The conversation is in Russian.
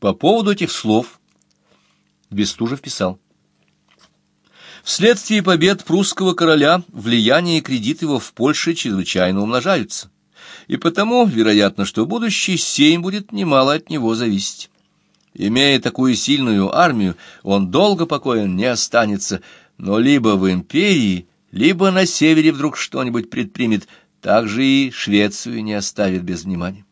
По поводу этих слов Бестужев писал. Вследствие побед прусского короля влияние и кредит его в Польше чрезвычайно умножаются, и потому, вероятно, что будущий сейм будет немало от него зависеть. Имея такую сильную армию, он долго покоен не останется, но либо в империи, либо на севере вдруг что-нибудь предпримет, так же и Швецию не оставит без внимания.